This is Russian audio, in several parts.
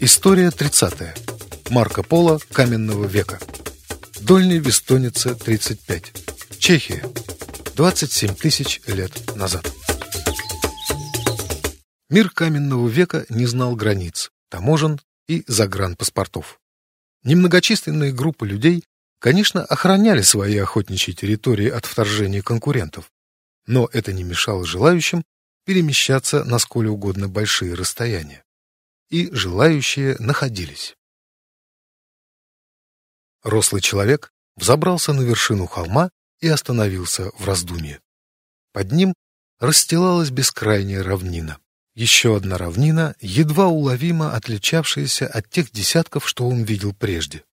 История 30. Марко Поло каменного века. Дольний Вестоница 35. Чехия. 27 тысяч лет назад. Мир каменного века не знал границ, таможен и загранпаспортов. Немногочисленные группы людей, конечно, охраняли свои охотничьи территории от вторжения конкурентов, но это не мешало желающим перемещаться на сколь угодно большие расстояния. И желающие находились. Рослый человек взобрался на вершину холма и остановился в раздумье. Под ним расстилалась бескрайняя равнина. Еще одна равнина, едва уловимо отличавшаяся от тех десятков, что он видел прежде.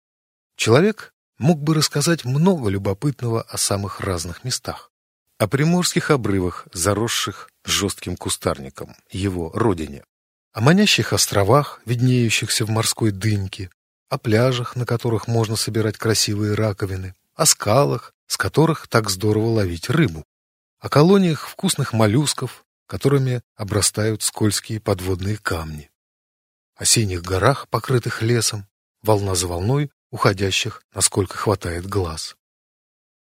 Человек мог бы рассказать много любопытного о самых разных местах о приморских обрывах, заросших жестким кустарником, его родине, о манящих островах, виднеющихся в морской дымке, о пляжах, на которых можно собирать красивые раковины, о скалах, с которых так здорово ловить рыбу, о колониях вкусных моллюсков, которыми обрастают скользкие подводные камни, о синих горах, покрытых лесом, волна за волной, уходящих, насколько хватает глаз,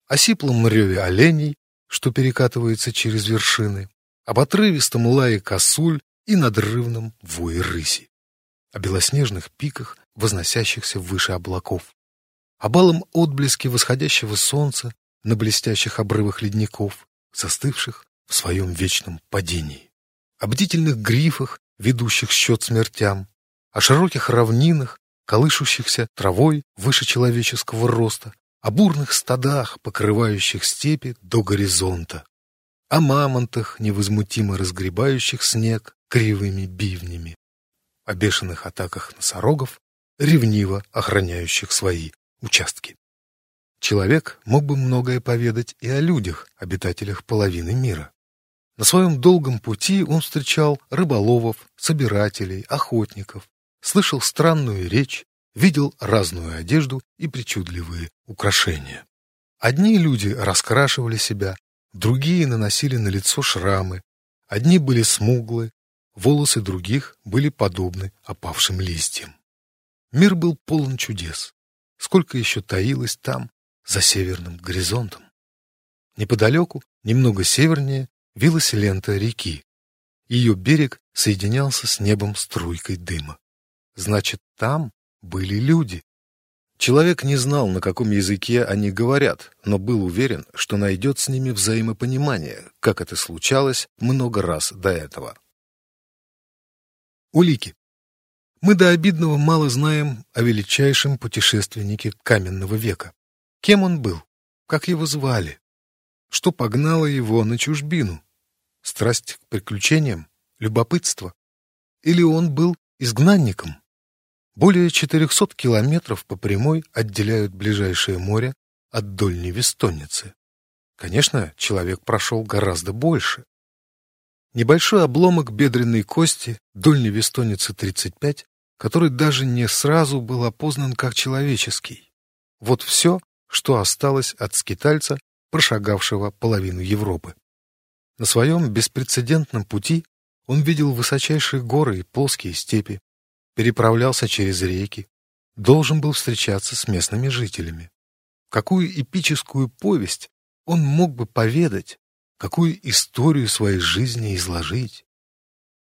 о сиплом реве оленей, что перекатывается через вершины, об отрывистом лае косуль и надрывном вое рыси, о белоснежных пиках, возносящихся выше облаков, о балом отблеске восходящего солнца на блестящих обрывах ледников, застывших в своем вечном падении, о бдительных грифах, ведущих счет смертям, о широких равнинах, колышущихся травой выше человеческого роста, о бурных стадах, покрывающих степи до горизонта, о мамонтах, невозмутимо разгребающих снег кривыми бивнями, о бешеных атаках носорогов, ревниво охраняющих свои участки. Человек мог бы многое поведать и о людях, обитателях половины мира. На своем долгом пути он встречал рыболовов, собирателей, охотников, слышал странную речь, видел разную одежду и причудливые украшения. Одни люди раскрашивали себя, другие наносили на лицо шрамы, одни были смуглы, волосы других были подобны опавшим листьям. Мир был полон чудес. Сколько еще таилось там, за северным горизонтом. Неподалеку, немного севернее, вилась лента реки. Ее берег соединялся с небом струйкой дыма. Значит, там были люди. Человек не знал, на каком языке они говорят, но был уверен, что найдет с ними взаимопонимание, как это случалось много раз до этого. Улики. Мы до обидного мало знаем о величайшем путешественнике каменного века. Кем он был? Как его звали? Что погнало его на чужбину? Страсть к приключениям? Любопытство? Или он был изгнанником? Более 400 километров по прямой отделяют ближайшее море от Дольней Вестонницы. Конечно, человек прошел гораздо больше. Небольшой обломок бедренной кости Дольней Вестонницы 35, который даже не сразу был опознан как человеческий. Вот все, что осталось от скитальца, прошагавшего половину Европы. На своем беспрецедентном пути он видел высочайшие горы и плоские степи, переправлялся через реки, должен был встречаться с местными жителями. Какую эпическую повесть он мог бы поведать, какую историю своей жизни изложить?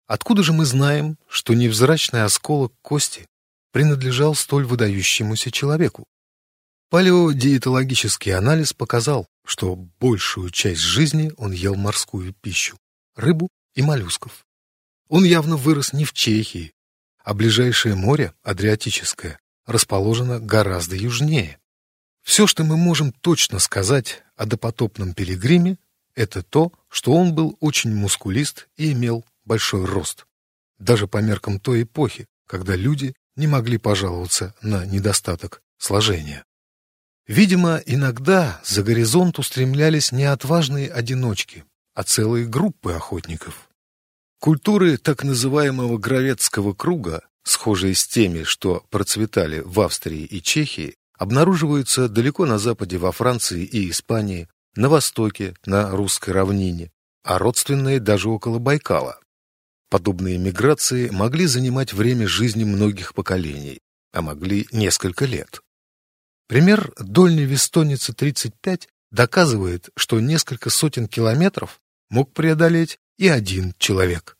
Откуда же мы знаем, что невзрачный осколок кости принадлежал столь выдающемуся человеку? Палеодиетологический анализ показал, что большую часть жизни он ел морскую пищу, рыбу и моллюсков. Он явно вырос не в Чехии, а ближайшее море, Адриатическое, расположено гораздо южнее. Все, что мы можем точно сказать о допотопном пилигриме, это то, что он был очень мускулист и имел большой рост. Даже по меркам той эпохи, когда люди не могли пожаловаться на недостаток сложения. Видимо, иногда за горизонт устремлялись не отважные одиночки, а целые группы охотников. Культуры так называемого Гровецкого круга, схожие с теми, что процветали в Австрии и Чехии, обнаруживаются далеко на западе во Франции и Испании, на востоке, на русской равнине, а родственные даже около Байкала. Подобные миграции могли занимать время жизни многих поколений, а могли несколько лет. Пример дольней Вестoniцы 35 доказывает, что несколько сотен километров мог преодолеть и один человек.